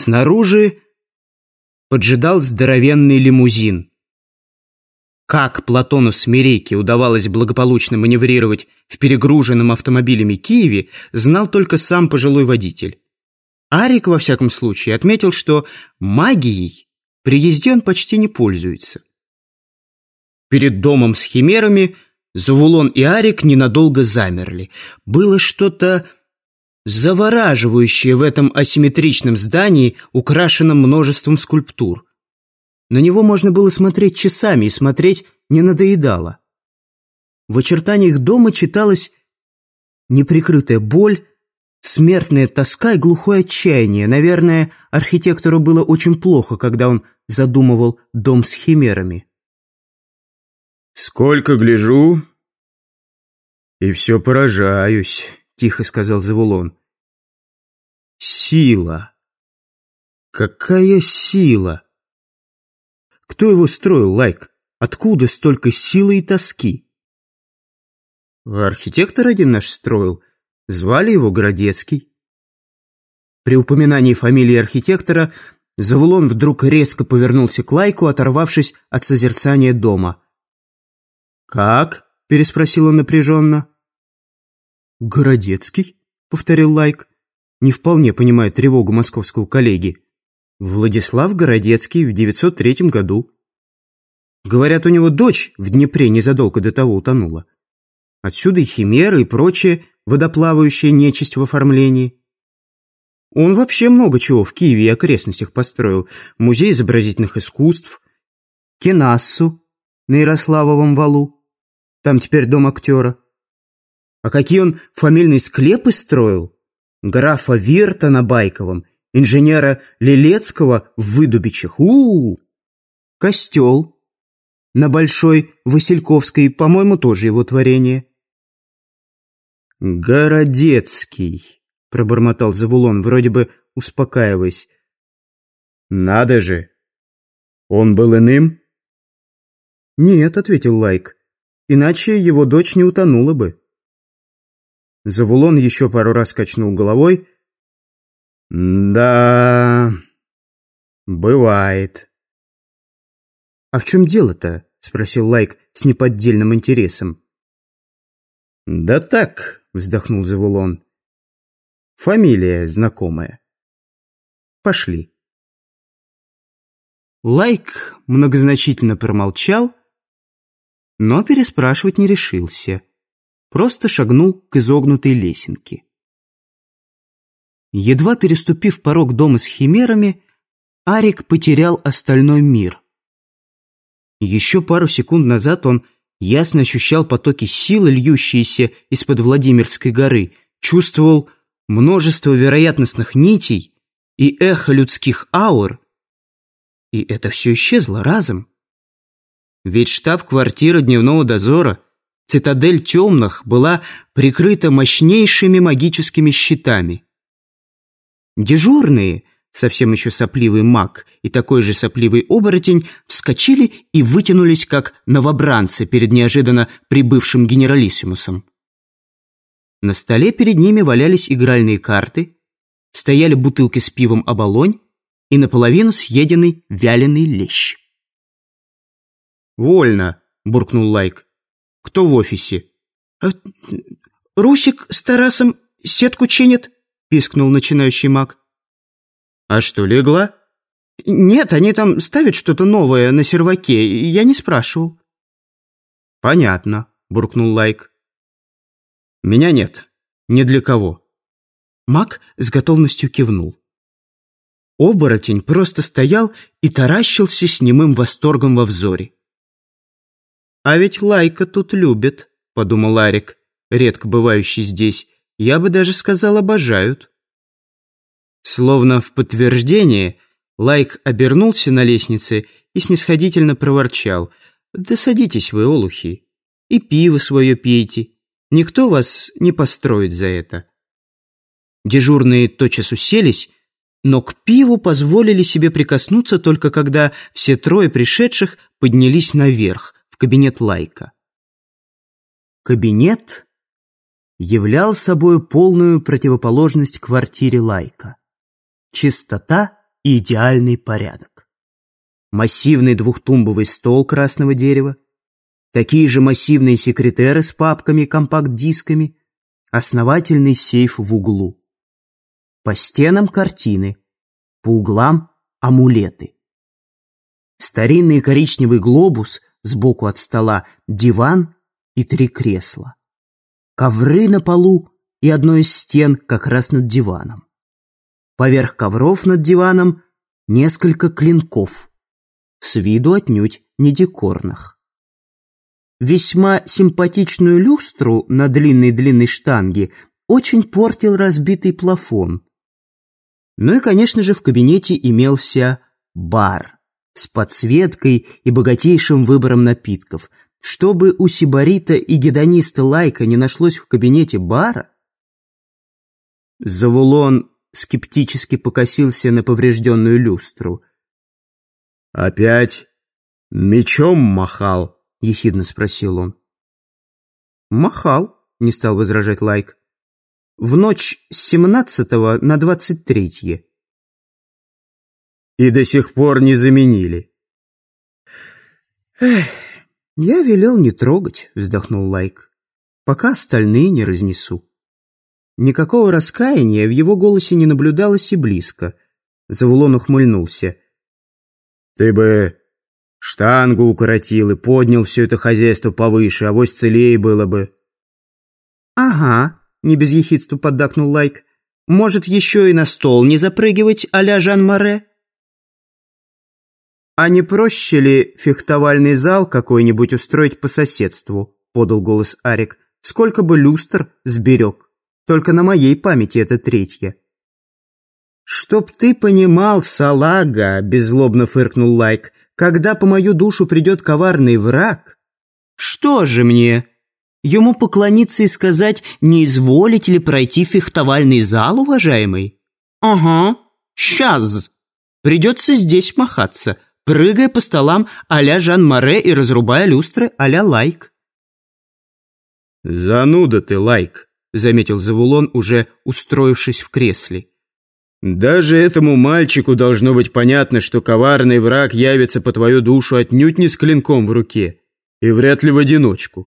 Снаружи поджидал здоровенный лимузин. Как Платону Смирейке удавалось благополучно маневрировать в перегруженном автомобилями Киеве, знал только сам пожилой водитель. Арик, во всяком случае, отметил, что магией при езде он почти не пользуется. Перед домом с химерами Завулон и Арик ненадолго замерли. Было что-то завораживающее в этом асимметричном здании, украшенном множеством скульптур. На него можно было смотреть часами, и смотреть не надоедало. В очертаниях дома читалась неприкрытая боль, смертная тоска и глухое отчаяние. Наверное, архитектору было очень плохо, когда он задумывал дом с химерами. «Сколько гляжу, и все поражаюсь», — тихо сказал Завулон. «Сила! Какая сила! Кто его строил, Лайк? Откуда столько силы и тоски?» «Архитектор один наш строил. Звали его Городецкий». При упоминании фамилии архитектора Завулон вдруг резко повернулся к Лайку, оторвавшись от созерцания дома. «Как?» – переспросил он напряженно. «Городецкий?» – повторил Лайк, не вполне понимая тревогу московского коллеги. «Владислав Городецкий в 903 году. Говорят, у него дочь в Днепре незадолго до того утонула. Отсюда и химеры, и прочее водоплавающая нечисть в оформлении. Он вообще много чего в Киеве и окрестностях построил. Музей изобразительных искусств, Кенассу на Ярославовом валу. Там теперь дом актера. А какие он фамильные склепы строил? Графа Вирта на Байковом, инженера Лилецкого в Выдубичах. У, -у, у Костел на Большой Васильковской, по-моему, тоже его творение. «Городецкий», — пробормотал Завулон, вроде бы успокаиваясь. «Надо же! Он был иным?» «Нет», — ответил Лайк. Иначе его дочь не утонула бы. Завулон еще пару раз качнул головой. «Да... бывает». «А в чем дело-то?» — спросил Лайк с неподдельным интересом. «Да так», — вздохнул Завулон. «Фамилия знакомая». «Пошли». Лайк многозначительно промолчал, но переспрашивать не решился. Просто шагнул к изогнутой лесенке. Едва переступив порог дома с химерами, Арик потерял остальной мир. Еще пару секунд назад он ясно ощущал потоки силы, льющиеся из-под Владимирской горы, чувствовал множество вероятностных нитей и эхо людских аур, и это все исчезло разом. Ведь штаб-квартира дневного дозора, цитадель темных, была прикрыта мощнейшими магическими щитами. Дежурные, совсем еще сопливый маг и такой же сопливый оборотень, вскочили и вытянулись, как новобранцы перед неожиданно прибывшим генералиссимусом. На столе перед ними валялись игральные карты, стояли бутылки с пивом оболонь и наполовину съеденный вяленый лещ. «Вольно», — буркнул Лайк. «Кто в офисе?» а, «Русик с Тарасом сетку чинят», — пискнул начинающий маг. «А что, легла?» «Нет, они там ставят что-то новое на серваке, я не спрашивал». «Понятно», — буркнул Лайк. «Меня нет. Ни для кого». Маг с готовностью кивнул. Оборотень просто стоял и таращился с немым восторгом во взоре. «А ведь Лайка тут любит», — подумал Арик, редко бывающий здесь. «Я бы даже сказал, обожают». Словно в подтверждение, Лайк обернулся на лестнице и снисходительно проворчал. «Да садитесь вы, олухи, и пиво свое пейте. Никто вас не построит за это». Дежурные тотчас уселись, но к пиву позволили себе прикоснуться только когда все трое пришедших поднялись наверх, кабинет Лайка. Кабинет являл собой полную противоположность квартире Лайка. Чистота и идеальный порядок. Массивный двухтумбовый стол красного дерева, такие же массивные секретеры с папками и компакт-дисками, основательный сейф в углу. По стенам картины, по углам амулеты. Старинный коричневый глобус сбоку от стола, диван и три кресла. Ковры на полу и одной из стен как раз над диваном. Поверх ковров над диваном несколько клинков, с виду отнюдь не декорных. Весьма симпатичную люстру на длинной-длинной штанге очень портил разбитый плафон. Ну и, конечно же, в кабинете имелся бар с подсветкой и богатейшим выбором напитков. Чтобы у сибарита и гедониста Лайка не нашлось в кабинете бара, Завулон скептически покосился на поврежденную люстру. «Опять мечом махал?» — ехидно спросил он. «Махал», — не стал возражать Лайк. «В ночь с семнадцатого на двадцать третье». «И до сих пор не заменили». «Эх, я велел не трогать», — вздохнул Лайк, «пока остальные не разнесу». Никакого раскаяния в его голосе не наблюдалось и близко. Завулон ухмыльнулся. «Ты бы штангу укоротил и поднял все это хозяйство повыше, авось целее было бы». «Ага», — не без ехидства поддакнул Лайк. «Может, еще и на стол не запрыгивать а-ля Жан Маре?» «А не проще ли фехтовальный зал какой-нибудь устроить по соседству?» — подал голос Арик. «Сколько бы люстр сберег?» Только на моей памяти это третье. «Чтоб ты понимал, салага!» – беззлобно фыркнул Лайк. «Когда по мою душу придет коварный враг...» «Что же мне? Ему поклониться и сказать, не изволите ли пройти фехтовальный зал, уважаемый?» «Ага, сейчас. Придется здесь махаться, прыгая по столам а-ля Жан Маре и разрубая люстры а-ля Лайк». «Зануда ты, Лайк!» — заметил Завулон, уже устроившись в кресле. «Даже этому мальчику должно быть понятно, что коварный враг явится по твою душу отнюдь не с клинком в руке, и вряд ли в одиночку.